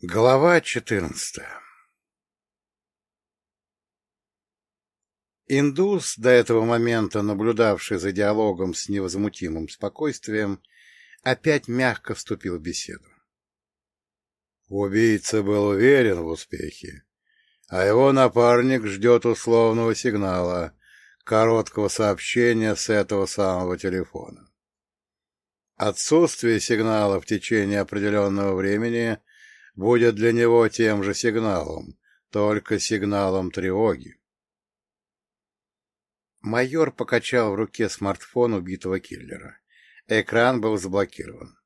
Глава четырнадцатая Индус, до этого момента наблюдавший за диалогом с невозмутимым спокойствием, опять мягко вступил в беседу. Убийца был уверен в успехе, а его напарник ждет условного сигнала, короткого сообщения с этого самого телефона. Отсутствие сигнала в течение определенного времени — будет для него тем же сигналом, только сигналом тревоги. Майор покачал в руке смартфон убитого киллера. Экран был заблокирован.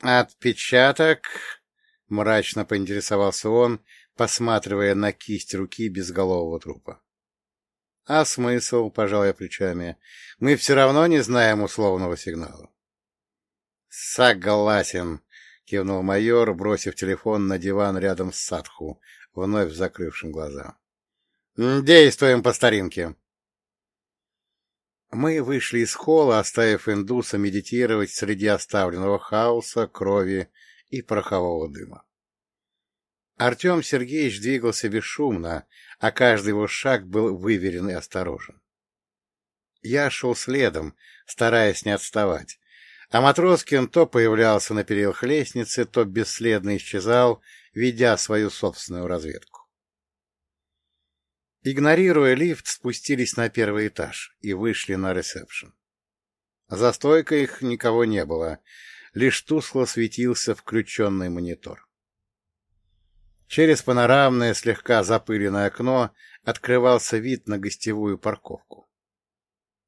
«Отпечаток?» — мрачно поинтересовался он, посматривая на кисть руки безголового трупа. «А смысл?» — пожал я плечами. «Мы все равно не знаем условного сигнала». «Согласен», — кивнул майор, бросив телефон на диван рядом с Садху, вновь закрывшим глаза. — Действуем по старинке. Мы вышли из холла, оставив индуса медитировать среди оставленного хаоса, крови и порохового дыма. Артем Сергеевич двигался бесшумно, а каждый его шаг был выверен и осторожен. Я шел следом, стараясь не отставать, а Матроскин то появлялся на перилах лестницы, то бесследно исчезал, ведя свою собственную разведку. Игнорируя лифт, спустились на первый этаж и вышли на ресепшн. За стойкой их никого не было, лишь тускло светился включенный монитор. Через панорамное, слегка запыленное окно открывался вид на гостевую парковку.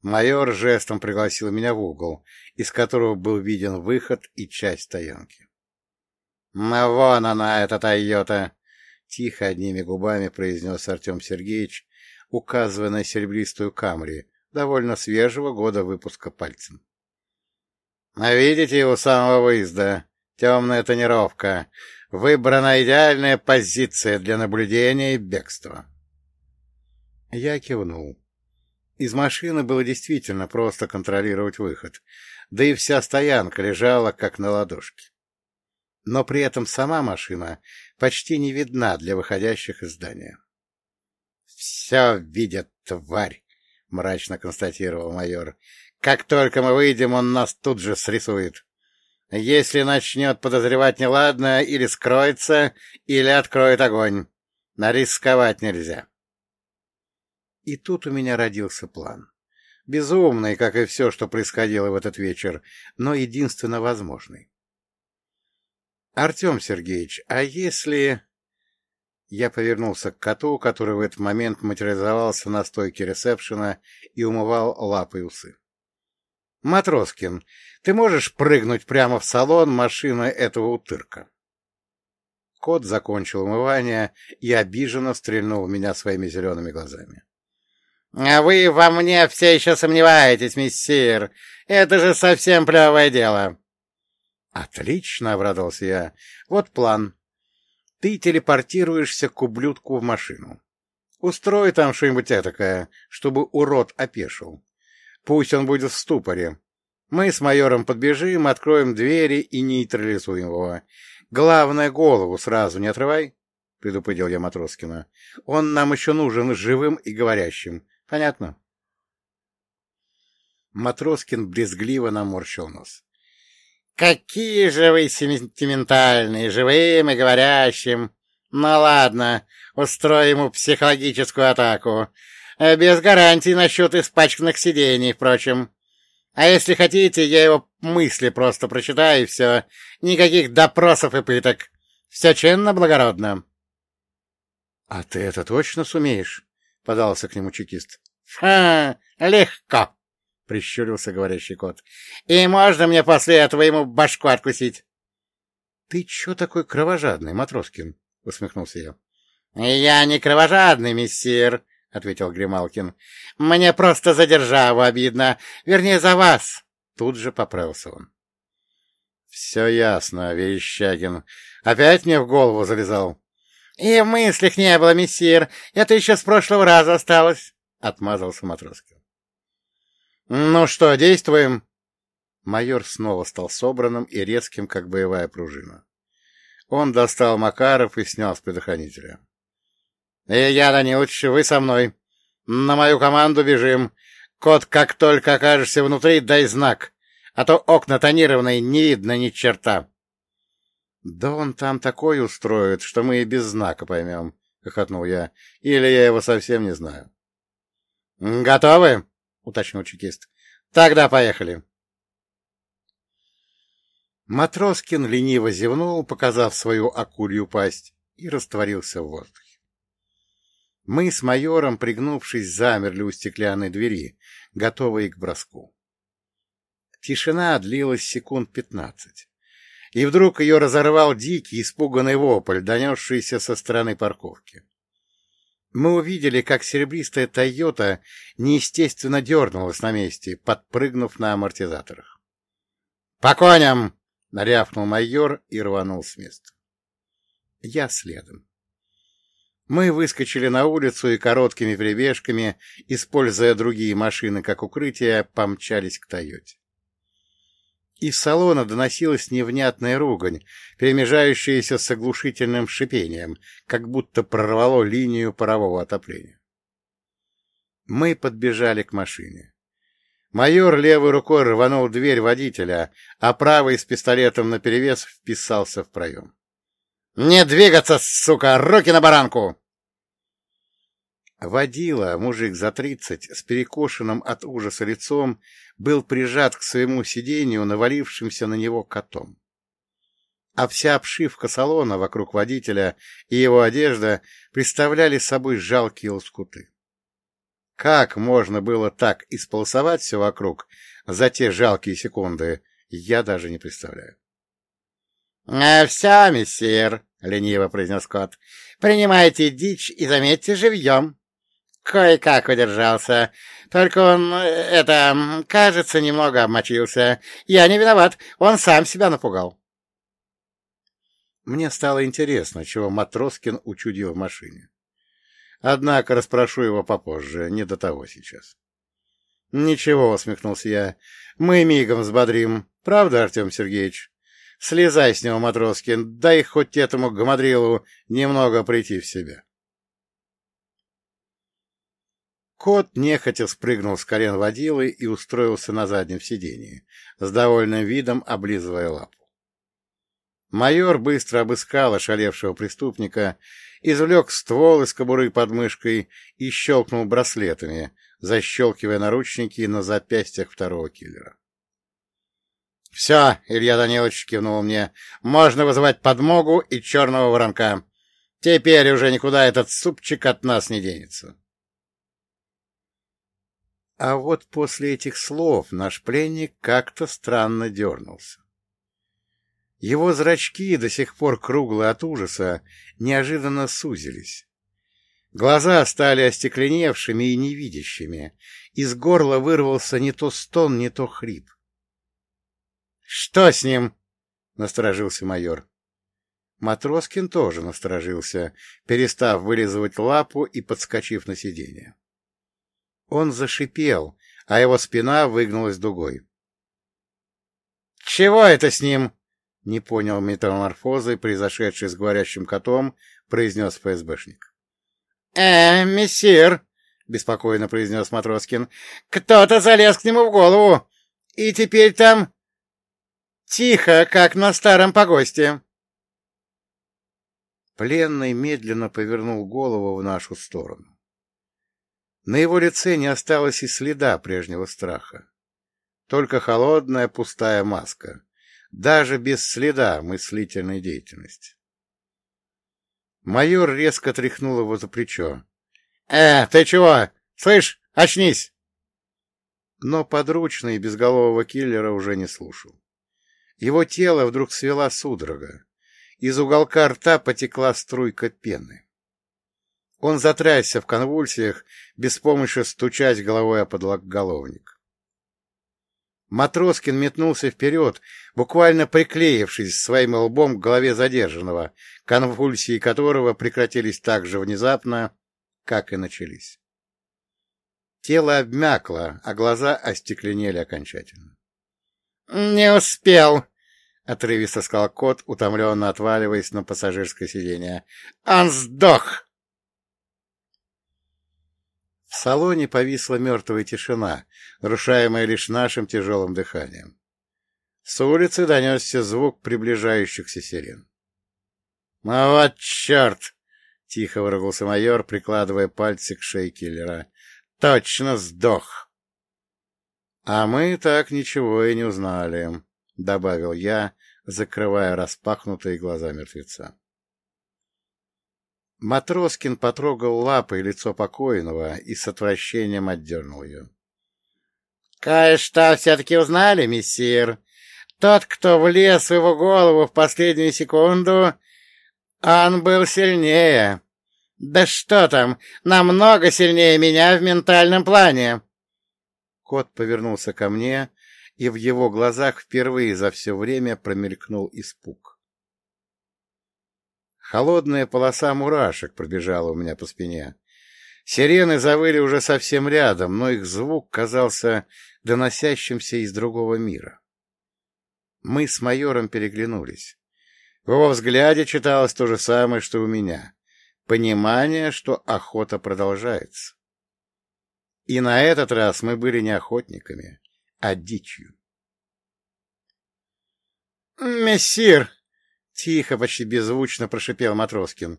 Майор жестом пригласил меня в угол, из которого был виден выход и часть стоянки. — Ну вон она, эта Тойота! — тихо одними губами произнес Артем Сергеевич, указывая на серебристую Камри, довольно свежего года выпуска пальцем. — А видите его самого выезда? Темная тонировка. Выбрана идеальная позиция для наблюдения и бегства. Я кивнул. Из машины было действительно просто контролировать выход, да и вся стоянка лежала как на ладошке. Но при этом сама машина почти не видна для выходящих из здания. — Все видит, тварь! — мрачно констатировал майор. — Как только мы выйдем, он нас тут же срисует. Если начнет подозревать неладное, или скроется, или откроет огонь. Нарисковать нельзя. И тут у меня родился план. Безумный, как и все, что происходило в этот вечер, но единственно возможный. «Артем Сергеевич, а если...» Я повернулся к коту, который в этот момент материализовался на стойке ресепшена и умывал лапы и усы. «Матроскин, ты можешь прыгнуть прямо в салон машины этого утырка?» Кот закончил умывание и обиженно стрельнул в меня своими зелеными глазами. — А вы во мне все еще сомневаетесь, миссир. Это же совсем плевое дело. — Отлично, — обрадовался я. — Вот план. Ты телепортируешься к ублюдку в машину. Устрой там что-нибудь этакое, чтобы урод опешил. Пусть он будет в ступоре. Мы с майором подбежим, откроем двери и нейтрализуем его. Главное, голову сразу не отрывай, — предупредил я Матроскина. — Он нам еще нужен живым и говорящим. Понятно. Матроскин брезгливо наморщил нос. — Какие же вы сентиментальные, живым и говорящим! Ну ладно, устроим ему психологическую атаку. Без гарантий насчет испачканных сидений, впрочем. А если хотите, я его мысли просто прочитаю, и все. Никаких допросов и пыток. Все чинно, благородно. — А ты это точно сумеешь? — подался к нему чекист. — Ха, легко, — прищурился говорящий кот. — И можно мне после этого ему башку откусить? — Ты чё такой кровожадный, Матроскин? — усмехнулся я. — Я не кровожадный, мессир, — ответил Грималкин. — Мне просто за державу обидно. Вернее, за вас. Тут же поправился он. — Все ясно, Верещагин. Опять мне в голову залезал. И в мыслях не было, мессир. Это еще с прошлого раза осталось, — отмазался Матроскин. — Ну что, действуем? Майор снова стал собранным и резким, как боевая пружина. Он достал Макаров и снял с предохранителя. «Илья Данилович, вы со мной. На мою команду бежим. Кот, как только окажешься внутри, дай знак, а то окна тонированные, не видно ни черта». «Да он там такой устроит, что мы и без знака поймем», — хохотнул я. «Или я его совсем не знаю». «Готовы?» — уточнил чекист. «Тогда поехали». Матроскин лениво зевнул, показав свою акулью пасть, и растворился в воздухе. Мы с майором, пригнувшись, замерли у стеклянной двери, готовые к броску. Тишина длилась секунд пятнадцать, и вдруг ее разорвал дикий, испуганный вопль, донесшийся со стороны парковки. Мы увидели, как серебристая «Тойота» неестественно дернулась на месте, подпрыгнув на амортизаторах. — По коням! — нарявкнул майор и рванул с места. Я следом. Мы выскочили на улицу и короткими прибежками, используя другие машины как укрытие, помчались к «Тойоте». Из салона доносилась невнятная ругань, перемежающаяся с оглушительным шипением, как будто прорвало линию парового отопления. Мы подбежали к машине. Майор левой рукой рванул дверь водителя, а правый с пистолетом наперевес вписался в проем. — Не двигаться, сука! Руки на баранку! Водила, мужик за тридцать, с перекошенным от ужаса лицом, был прижат к своему сиденью, навалившимся на него котом. А вся обшивка салона вокруг водителя и его одежда представляли собой жалкие лоскуты. Как можно было так исполосовать все вокруг за те жалкие секунды, я даже не представляю. «А — Все, мессир, — лениво произнес кот, — принимайте дичь и заметьте живьем. Кое-как удержался. Только он, это, кажется, немного обмочился. Я не виноват, он сам себя напугал. Мне стало интересно, чего Матроскин учудил в машине. Однако расспрошу его попозже, не до того сейчас. — Ничего, — усмехнулся я, — мы мигом взбодрим. Правда, Артем Сергеевич? Слезай с него, Матроскин, дай хоть этому гамадрилу немного прийти в себя. Кот нехотя спрыгнул с колен водилы и устроился на заднем сидении, с довольным видом облизывая лапу. Майор быстро обыскал ошалевшего преступника извлек ствол из кобуры под мышкой и щелкнул браслетами, защелкивая наручники на запястьях второго киллера. — Все, Илья Данилович кивнул мне, — можно вызывать подмогу и черного воронка. Теперь уже никуда этот супчик от нас не денется. А вот после этих слов наш пленник как-то странно дернулся. Его зрачки, до сих пор круглые от ужаса, неожиданно сузились. Глаза стали остекленевшими и невидящими. Из горла вырвался не то стон, не то хрип. — Что с ним? — насторожился майор. Матроскин тоже насторожился, перестав вылизывать лапу и подскочив на сиденье. Он зашипел, а его спина выгнулась дугой. — Чего это с ним? — не понял метаморфозы, произошедшей с говорящим котом, произнес ФСБшник. — Э, мессир, — беспокойно произнес Матроскин, — кто-то залез к нему в голову, и теперь там тихо, как на старом погосте. Пленный медленно повернул голову в нашу сторону. На его лице не осталось и следа прежнего страха. Только холодная пустая маска даже без следа мыслительной деятельности. Майор резко тряхнул его за плечо. — Э, ты чего? Слышь, очнись! Но подручный безголового киллера уже не слушал. Его тело вдруг свела судорога. Из уголка рта потекла струйка пены. Он затрясся в конвульсиях, беспомощно стучась головой о подголовник. Матроскин метнулся вперед, буквально приклеившись своим лбом к голове задержанного, конвульсии которого прекратились так же внезапно, как и начались. Тело обмякло, а глаза остекленели окончательно. — Не успел! — отрывисто сказал кот, утомленно отваливаясь на пассажирское сиденье. «Он сдох!» В салоне повисла мертвая тишина, нарушаемая лишь нашим тяжелым дыханием. С улицы донесся звук приближающихся сирен. — Ну вот черт! — тихо выругался майор, прикладывая пальцы к шее киллера. — Точно сдох! — А мы так ничего и не узнали, — добавил я, закрывая распахнутые глаза мертвеца. Матроскин потрогал лапой лицо покойного и с отвращением отдернул ее. — Кое-что все-таки узнали, мессир. Тот, кто влез в его голову в последнюю секунду, он был сильнее. Да что там, намного сильнее меня в ментальном плане. Кот повернулся ко мне, и в его глазах впервые за все время промелькнул испуг. Холодная полоса мурашек пробежала у меня по спине. Сирены завыли уже совсем рядом, но их звук казался доносящимся из другого мира. Мы с майором переглянулись. В его взгляде читалось то же самое, что у меня. Понимание, что охота продолжается. И на этот раз мы были не охотниками, а дичью. «Мессир!» Тихо, почти беззвучно прошипел Матроскин.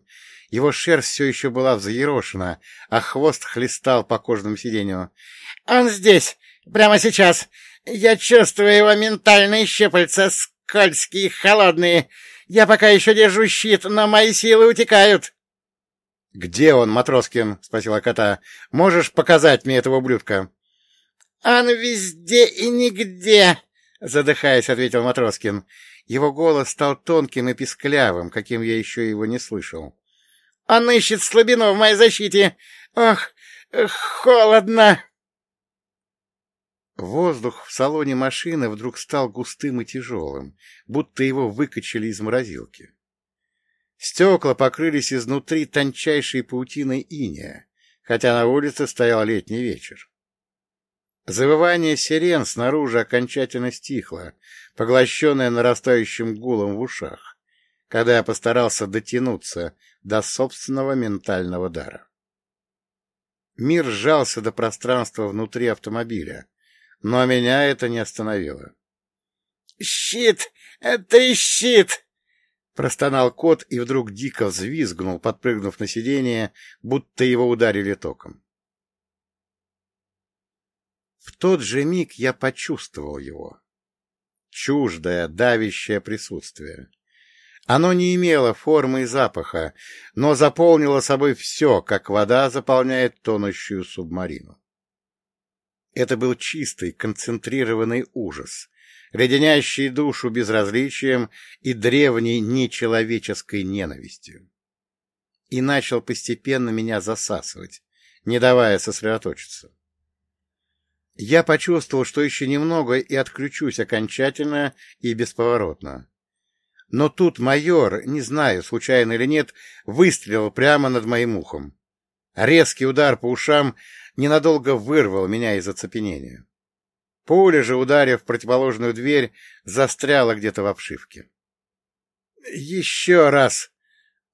Его шерсть все еще была взъерошена, а хвост хлестал по кожному сиденью. — Он здесь! Прямо сейчас! Я чувствую его ментальные щепальца, скользкие, холодные. Я пока еще держу щит, но мои силы утекают. — Где он, Матроскин? — спросила кота. — Можешь показать мне этого ублюдка? — Он везде и нигде, — задыхаясь, ответил Матроскин. Его голос стал тонким и писклявым, каким я еще его не слышал. — Он ищет слабину в моей защите! Ох, холодно! Воздух в салоне машины вдруг стал густым и тяжелым, будто его выкачали из морозилки. Стекла покрылись изнутри тончайшей паутиной иния, хотя на улице стоял летний вечер. Завывание сирен снаружи окончательно стихло, поглощенное нарастающим гулом в ушах, когда я постарался дотянуться до собственного ментального дара. Мир сжался до пространства внутри автомобиля, но меня это не остановило. «Щит! Это щит!» Простонал кот и вдруг дико взвизгнул, подпрыгнув на сиденье, будто его ударили током. В тот же миг я почувствовал его. Чуждое, давящее присутствие. Оно не имело формы и запаха, но заполнило собой все, как вода заполняет тонущую субмарину. Это был чистый, концентрированный ужас, леденящий душу безразличием и древней нечеловеческой ненавистью. И начал постепенно меня засасывать, не давая сосредоточиться. Я почувствовал, что еще немного и отключусь окончательно и бесповоротно. Но тут майор, не знаю, случайно или нет, выстрелил прямо над моим ухом. Резкий удар по ушам ненадолго вырвал меня из оцепенения. Пуля же, ударив в противоположную дверь, застряла где-то в обшивке. — Еще раз!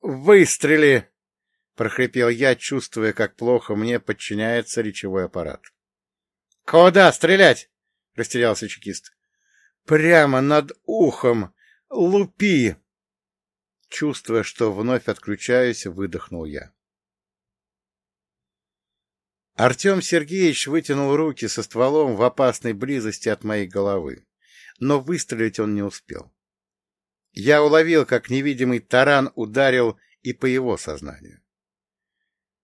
Выстрели! — прохрипел я, чувствуя, как плохо мне подчиняется речевой аппарат. — «Куда стрелять?» — растерялся чекист. «Прямо над ухом! Лупи!» Чувствуя, что вновь отключаюсь, выдохнул я. Артем Сергеевич вытянул руки со стволом в опасной близости от моей головы, но выстрелить он не успел. Я уловил, как невидимый таран ударил и по его сознанию.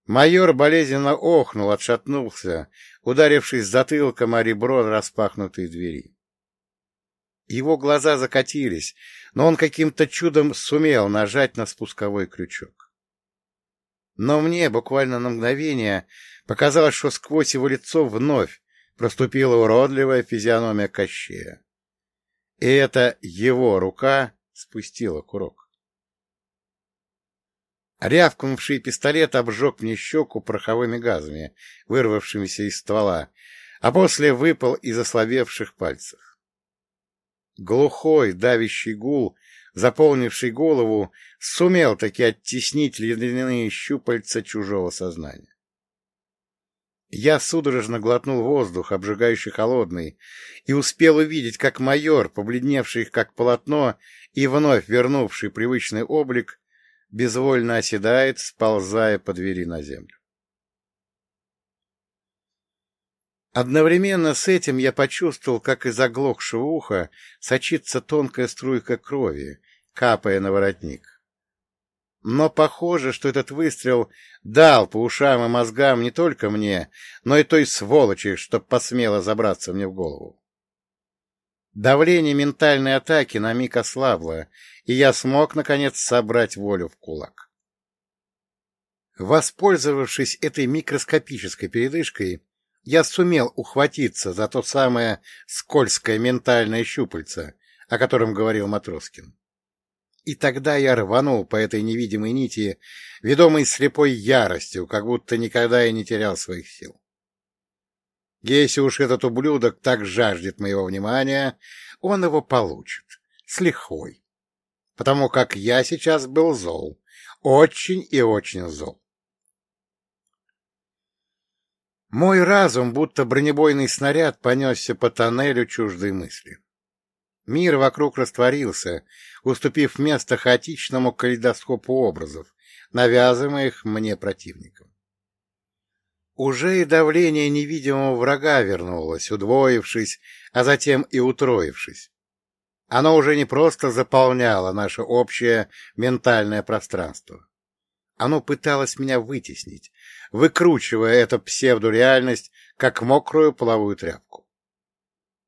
Майор болезненно охнул, отшатнулся, ударившись затылком о ребро распахнутой двери. Его глаза закатились, но он каким-то чудом сумел нажать на спусковой крючок. Но мне буквально на мгновение показалось, что сквозь его лицо вновь проступила уродливая физиономия Кощея. И это его рука спустила курок. Рявкнувший пистолет обжег мне щеку пороховыми газами, вырвавшимися из ствола, а после выпал из ослабевших пальцев. Глухой, давящий гул, заполнивший голову, сумел таки оттеснить ледяные щупальца чужого сознания. Я судорожно глотнул воздух, обжигающий холодный, и успел увидеть, как майор, побледневший как полотно и вновь вернувший привычный облик, безвольно оседает, сползая по двери на землю. Одновременно с этим я почувствовал, как из оглохшего уха сочится тонкая струйка крови, капая на воротник. Но похоже, что этот выстрел дал по ушам и мозгам не только мне, но и той сволочи, что посмело забраться мне в голову. Давление ментальной атаки на миг ослабло, и я смог, наконец, собрать волю в кулак. Воспользовавшись этой микроскопической передышкой, я сумел ухватиться за то самое скользкое ментальное щупальце, о котором говорил Матроскин. И тогда я рванул по этой невидимой нити, ведомой слепой яростью, как будто никогда и не терял своих сил. Если уж этот ублюдок так жаждет моего внимания, он его получит, с лихвой. Потому как я сейчас был зол, очень и очень зол. Мой разум, будто бронебойный снаряд, понесся по тоннелю чуждой мысли. Мир вокруг растворился, уступив место хаотичному калейдоскопу образов, навязываемых мне противником. Уже и давление невидимого врага вернулось, удвоившись, а затем и утроившись. Оно уже не просто заполняло наше общее ментальное пространство. Оно пыталось меня вытеснить, выкручивая эту псевдореальность, как мокрую половую тряпку.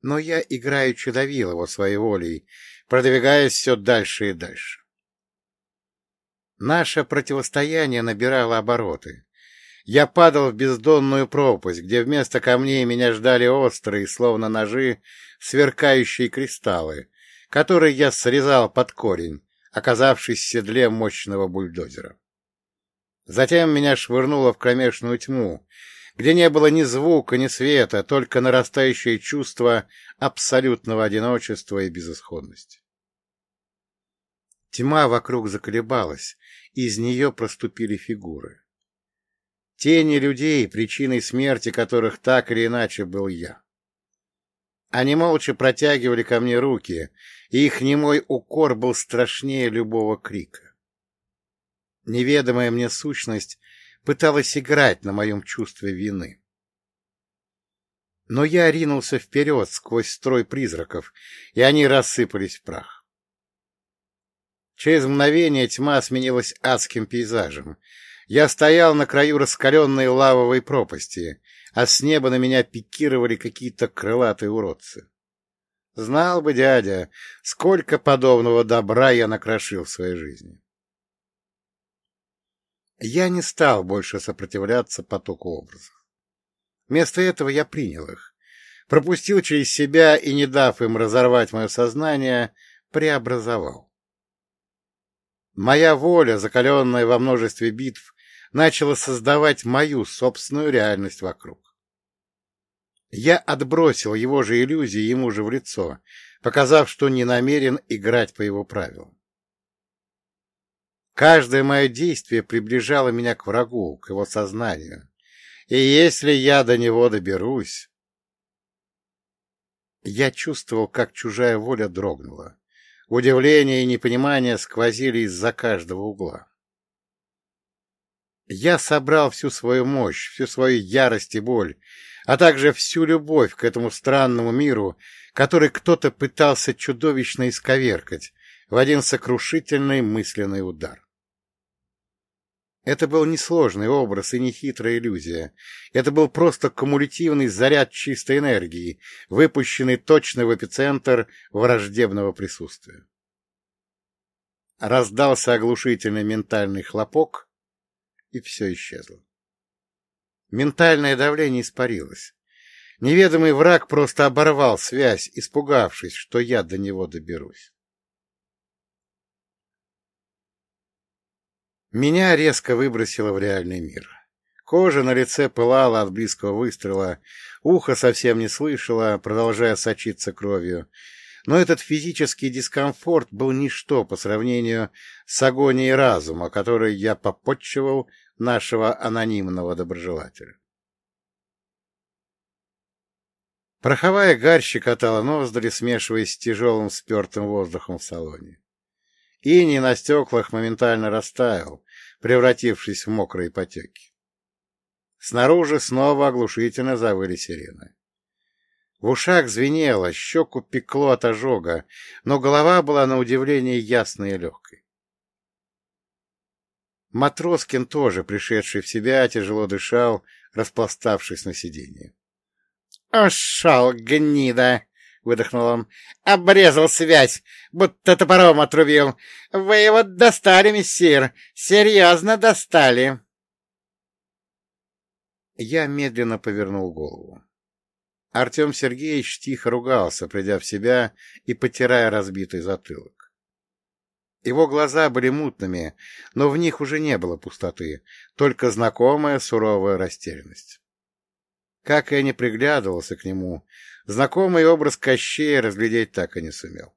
Но я играючи давил его своей волей, продвигаясь все дальше и дальше. Наше противостояние набирало обороты. Я падал в бездонную пропасть, где вместо камней меня ждали острые, словно ножи, сверкающие кристаллы, которые я срезал под корень, оказавшись в седле мощного бульдозера. Затем меня швырнуло в кромешную тьму, где не было ни звука, ни света, только нарастающее чувство абсолютного одиночества и безысходности. Тьма вокруг заколебалась, из нее проступили фигуры. Тени людей, причиной смерти которых так или иначе был я. Они молча протягивали ко мне руки, и их немой укор был страшнее любого крика. Неведомая мне сущность пыталась играть на моем чувстве вины. Но я ринулся вперед сквозь строй призраков, и они рассыпались в прах. Через мгновение тьма сменилась адским пейзажем. Я стоял на краю раскаленной лавовой пропасти, а с неба на меня пикировали какие-то крылатые уродцы. Знал бы дядя, сколько подобного добра я накрошил в своей жизни. Я не стал больше сопротивляться потоку образов. Вместо этого я принял их, пропустил через себя и, не дав им разорвать мое сознание, преобразовал. Моя воля, закаленная во множестве битв, начала создавать мою собственную реальность вокруг. Я отбросил его же иллюзии ему же в лицо, показав, что не намерен играть по его правилам. Каждое мое действие приближало меня к врагу, к его сознанию. И если я до него доберусь... Я чувствовал, как чужая воля дрогнула. Удивление и непонимание сквозили из-за каждого угла. Я собрал всю свою мощь, всю свою ярость и боль, а также всю любовь к этому странному миру, который кто-то пытался чудовищно исковеркать в один сокрушительный мысленный удар. Это был несложный образ и не хитрая иллюзия. Это был просто кумулятивный заряд чистой энергии, выпущенный точно в эпицентр враждебного присутствия. Раздался оглушительный ментальный хлопок, и все исчезло. Ментальное давление испарилось. Неведомый враг просто оборвал связь, испугавшись, что я до него доберусь. Меня резко выбросило в реальный мир. Кожа на лице пылала от близкого выстрела, ухо совсем не слышало, продолжая сочиться кровью. Но этот физический дискомфорт был ничто по сравнению с агонией разума, которой я попотчевал нашего анонимного доброжелателя. Пороховая гарь щекотала ноздри, смешиваясь с тяжелым спертым воздухом в салоне. Иней на стеклах моментально растаял, превратившись в мокрые потеки. Снаружи снова оглушительно завыли сирены. В ушах звенело, щеку пекло от ожога, но голова была на удивление ясной и легкой. Матроскин тоже, пришедший в себя, тяжело дышал, распластавшись на сиденье. — Ушел, гнида! — выдохнул он. — Обрезал связь, будто топором отрубил. Вы его достали, мессир, серьезно достали. Я медленно повернул голову. Артем Сергеевич тихо ругался, придя в себя и потирая разбитый затылок. Его глаза были мутными, но в них уже не было пустоты, только знакомая суровая растерянность. Как я не приглядывался к нему, знакомый образ Кощея разглядеть так и не сумел.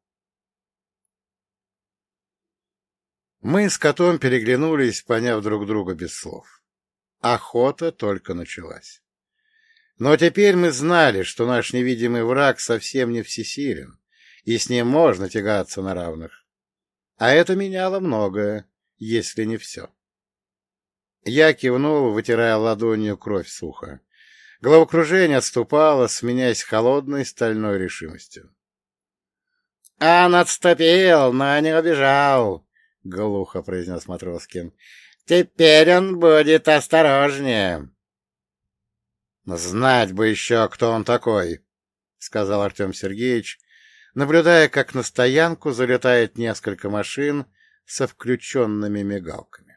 Мы с котом переглянулись, поняв друг друга без слов. Охота только началась. Но теперь мы знали, что наш невидимый враг совсем не всесилен, и с ним можно тягаться на равных. А это меняло многое, если не все. Я кивнул, вытирая ладонью кровь сухо. Головокружение отступало, сменяясь холодной стальной решимостью. — Он отступил, но не убежал, — глухо произнес Матроскин. — Теперь он будет осторожнее. «Знать бы еще, кто он такой», — сказал Артем Сергеевич, наблюдая, как на стоянку залетает несколько машин со включенными мигалками.